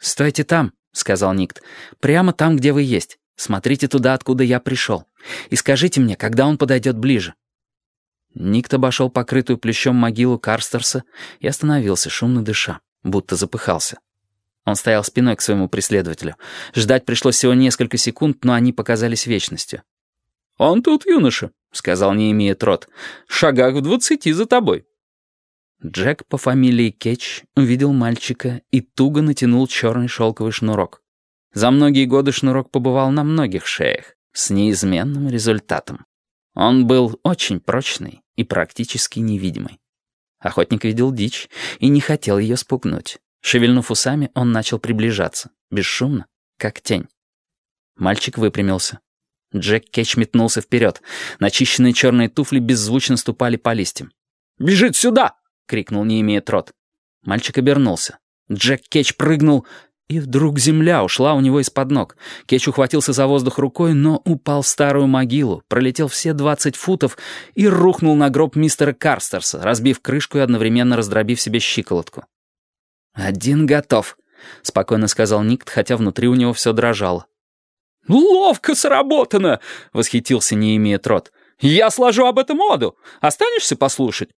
«Стойте там», — сказал Никт. «Прямо там, где вы есть. Смотрите туда, откуда я пришел. И скажите мне, когда он подойдет ближе». Никт обошел покрытую плющом могилу Карстерса и остановился, шумно дыша, будто запыхался. Он стоял спиной к своему преследователю. Ждать пришлось всего несколько секунд, но они показались вечностью. «Он тут, юноша», — сказал Неемия Трот. «Шагах в двадцати за тобой». Джек по фамилии Кетч увидел мальчика и туго натянул черный шелковый шнурок. За многие годы шнурок побывал на многих шеях, с неизменным результатом. Он был очень прочный и практически невидимый. Охотник видел дичь и не хотел ее спугнуть. Шевельнув усами, он начал приближаться, бесшумно, как тень. Мальчик выпрямился. Джек Кетч метнулся вперед. Начищенные черные туфли беззвучно ступали по листьям. «Бежит сюда!» Крикнул Неемия Трот. Мальчик обернулся. Джек Кетч прыгнул, и вдруг земля ушла у него из-под ног. Кетч ухватился за воздух рукой, но упал в старую могилу, пролетел все двадцать футов и рухнул на гроб мистера Карстерса, разбив крышку и одновременно раздробив себе щиколотку. «Один готов», — спокойно сказал Никт, хотя внутри у него все дрожало. «Ловко сработано!» — восхитился Неемия Трот. «Я сложу об этом моду. Останешься послушать?»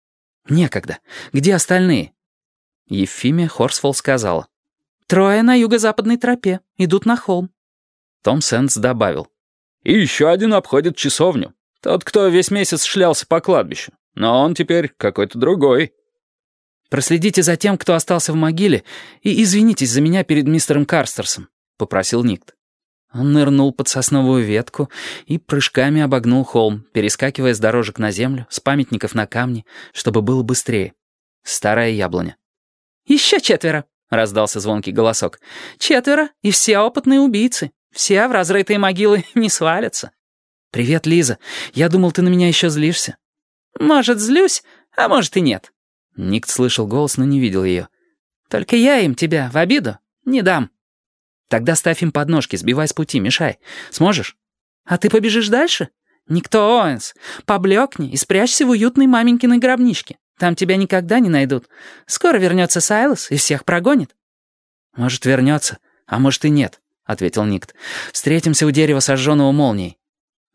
«Некогда. Где остальные?» Ефимия Хорсфолл сказала. «Трое на юго-западной тропе. Идут на холм». Том Сэндс добавил. «И еще один обходит часовню. Тот, кто весь месяц шлялся по кладбищу. Но он теперь какой-то другой». «Проследите за тем, кто остался в могиле, и извинитесь за меня перед мистером Карстерсом», — попросил Никт. Он нырнул под сосновую ветку и прыжками обогнул холм, перескакивая с дорожек на землю, с памятников на камни, чтобы было быстрее. Старая яблоня. «Еще четверо!» — раздался звонкий голосок. «Четверо, и все опытные убийцы. Все в разрытые могилы не свалятся». «Привет, Лиза. Я думал, ты на меня еще злишься». «Может, злюсь, а может и нет». Никт слышал голос, но не видел ее. «Только я им тебя в обиду не дам». Тогда ставь им подножки, сбивай с пути, мешай. Сможешь? А ты побежишь дальше? Никто, Оуэнс. Поблекни и спрячься в уютной маменькиной гробничке. Там тебя никогда не найдут. Скоро вернется Сайлос и всех прогонит. Может, вернется, а может и нет, — ответил Никт. Встретимся у дерева, сожженного молнией.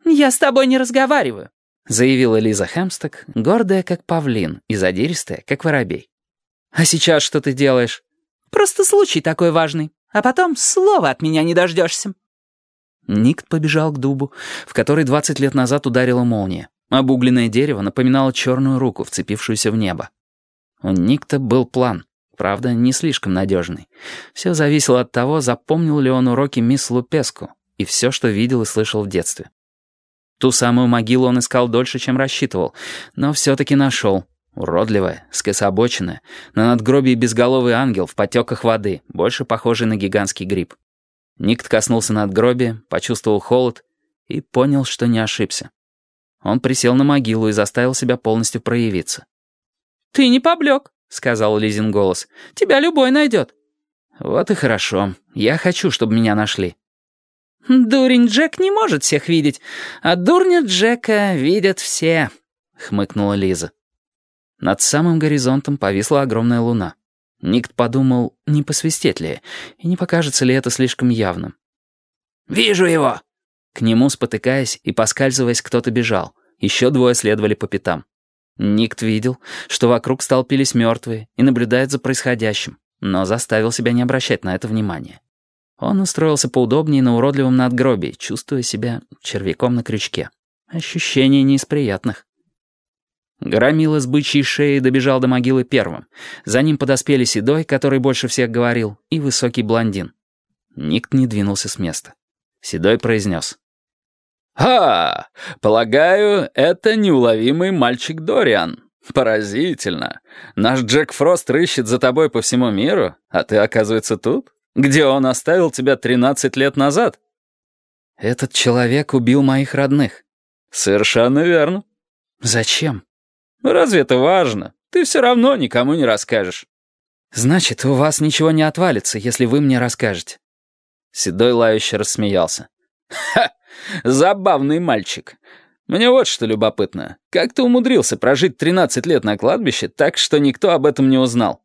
Я с тобой не разговариваю, — заявила Лиза Хэмсток, гордая, как павлин, и задиристая, как воробей. «А сейчас что ты делаешь?» «Просто случай такой важный а потом слова от меня не дождешься». Никт побежал к дубу, в который двадцать лет назад ударила молния. Обугленное дерево напоминало черную руку, вцепившуюся в небо. У Никта был план, правда, не слишком надежный. Все зависело от того, запомнил ли он уроки мисс Лупеску и все, что видел и слышал в детстве. Ту самую могилу он искал дольше, чем рассчитывал, но все-таки нашел. Уродливая, скособоченная, на надгробии безголовый ангел в потеках воды, больше похожий на гигантский гриб. Никт коснулся надгробия, почувствовал холод и понял, что не ошибся. Он присел на могилу и заставил себя полностью проявиться. «Ты не поблек», — сказал Лизин голос. «Тебя любой найдет». «Вот и хорошо. Я хочу, чтобы меня нашли». «Дурень Джек не может всех видеть, а дурня Джека видят все», — хмыкнула Лиза. Над самым горизонтом повисла огромная луна. Никт подумал, не посвистеть ли, и не покажется ли это слишком явным. «Вижу его!» К нему, спотыкаясь и поскальзываясь, кто-то бежал. Еще двое следовали по пятам. Никт видел, что вокруг столпились мертвые и наблюдает за происходящим, но заставил себя не обращать на это внимания. Он устроился поудобнее на уродливом надгробии, чувствуя себя червяком на крючке. Ощущение не из приятных. Громила с бычьей шеей добежал до могилы первым. За ним подоспели Седой, который больше всех говорил, и высокий блондин. Никт не двинулся с места. Седой произнес. «А, полагаю, это неуловимый мальчик Дориан. Поразительно. Наш Джек Фрост рыщет за тобой по всему миру, а ты, оказывается, тут? Где он оставил тебя 13 лет назад?» «Этот человек убил моих родных». «Совершенно верно». «Зачем?» «Разве это важно? Ты все равно никому не расскажешь». «Значит, у вас ничего не отвалится, если вы мне расскажете». Седой лающе рассмеялся. «Ха! Забавный мальчик. Мне вот что любопытно. Как ты умудрился прожить 13 лет на кладбище так, что никто об этом не узнал?»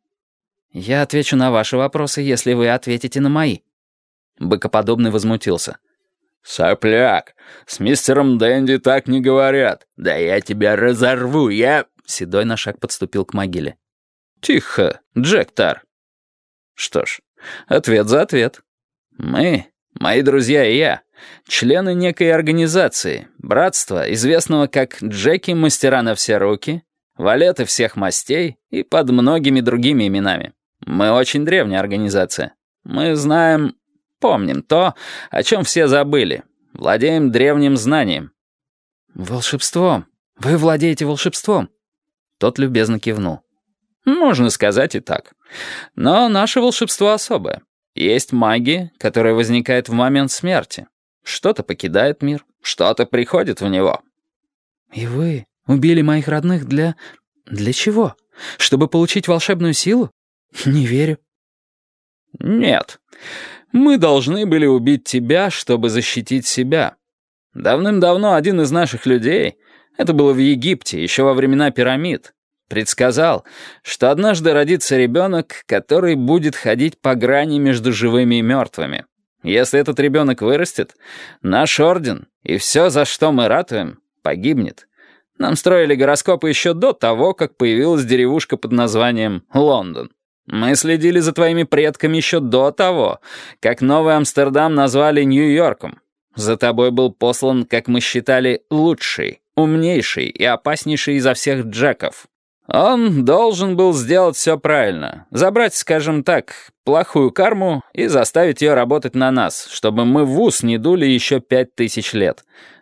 Я отвечу на ваши вопросы, если вы ответите на мои». Быкоподобный возмутился. «Сопляк, с мистером Дэнди так не говорят. Да я тебя разорву, я...» Седой на шаг подступил к могиле. «Тихо, Джек Тар». «Что ж, ответ за ответ. Мы, мои друзья и я, члены некой организации, братства, известного как Джеки-мастера на все руки, валеты всех мастей и под многими другими именами. Мы очень древняя организация. Мы знаем, помним то, о чем все забыли. Владеем древним знанием». «Волшебством. Вы владеете волшебством». Тот любезно кивнул. «Можно сказать и так. Но наше волшебство особое. Есть магия, которая возникает в момент смерти. Что-то покидает мир, что-то приходит в него». «И вы убили моих родных для... для чего? Чтобы получить волшебную силу? Не верю». «Нет. Мы должны были убить тебя, чтобы защитить себя. Давным-давно один из наших людей, это было в Египте, еще во времена пирамид, предсказал, что однажды родится ребенок, который будет ходить по грани между живыми и мертвыми. Если этот ребенок вырастет, наш орден и все, за что мы ратуем, погибнет. Нам строили гороскопы еще до того, как появилась деревушка под названием Лондон. Мы следили за твоими предками еще до того, как Новый Амстердам назвали Нью-Йорком. За тобой был послан, как мы считали, лучший, умнейший и опаснейший изо всех Джеков. Он должен был сделать все правильно. Забрать, скажем так, плохую карму и заставить ее работать на нас, чтобы мы в ус не дули еще пять тысяч лет.